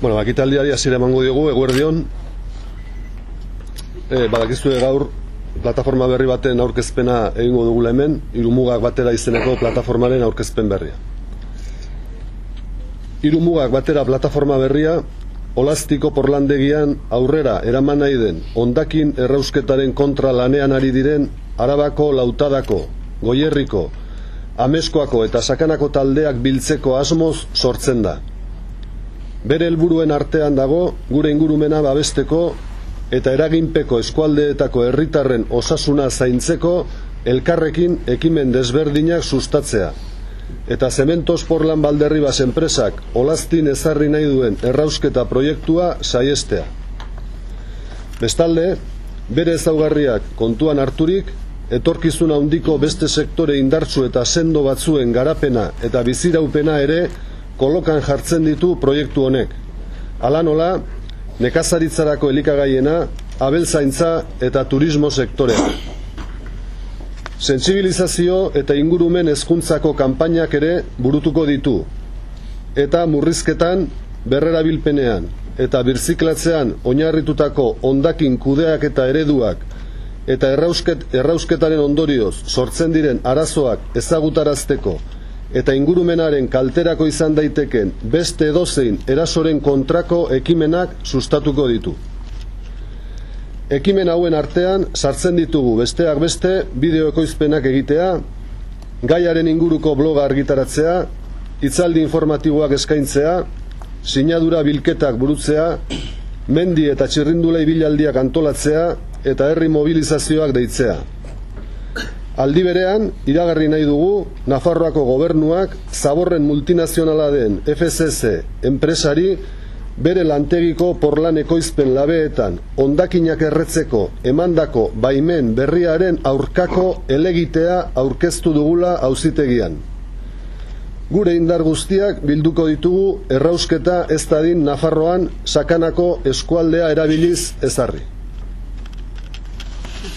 Bueno, bakitaldiari hasiera emango diogu eguerdion. Eh, badakizue gaur plataforma berri baten aurkezpena egingo dugula hemen, irumugak batera izeneko plataformaren aurkezpen berria. Irumugak batera plataforma berria Olastiko porlandegian aurrera eraman nahi den ondakin errausketaren kontra lanean ari diren Arabako lautadako, Goierriko, Ameskoako eta Sakanako taldeak biltzeko asmoz sortzen da. Bere helburuen artean dago gure ingurumena babesteko eta eraginpeko eskualdeetako herritarren osasuna zaintzeko elkarrekin ekimen desberdinak sustatzea eta Zementos Portland Balderribas enpresak olaztin ezarri nahi duen errausketa proiektua saiestea. Bestalde, bere ezaugarriak kontuan harturik, etorkizuna handiko beste sektore indartsu eta sendo batzuen garapena eta biziraupena ere kolokan jartzen ditu proiektu honek. Hala nola, nekazaritzarako elikagaiena, abelzaintza eta turismo sektorea. Sentsibilizazio eta ingurumen hezkuntzako kanpainak ere burutuko ditu. Eta murrizketan, berrerabilpenean eta birziklatzean oinarritutako ondakin kudeak eta ereduak eta errausket, errausketaren ondorioz sortzen diren arazoak ezagutarazteko eta ingurumenaren kalterako izan daiteken beste edozein erasoren kontrako ekimenak sustatuko ditu. Ekimen hauen artean sartzen ditugu besteak beste bideo ekoizpenak egitea, gaiaren inguruko bloga argitaratzea, hitzaldi informatiboak eskaintzea, sinadura bilketak burutzea, mendi eta txirrindulei bilaldiak antolatzea eta herri mobilizazioak deitzea. Aldi berean, iragarri nahi dugu, Nafarroako gobernuak zaborren multinazionala den FSS enpresari bere lantegiko porlan ekoizpen labeetan ondakinak erretzeko emandako baimen berriaren aurkako elegitea aurkeztu dugula auzitegian. Gure indar guztiak bilduko ditugu errausketa ez dadin Nafarroan sakanako eskualdea erabiliz ezarri.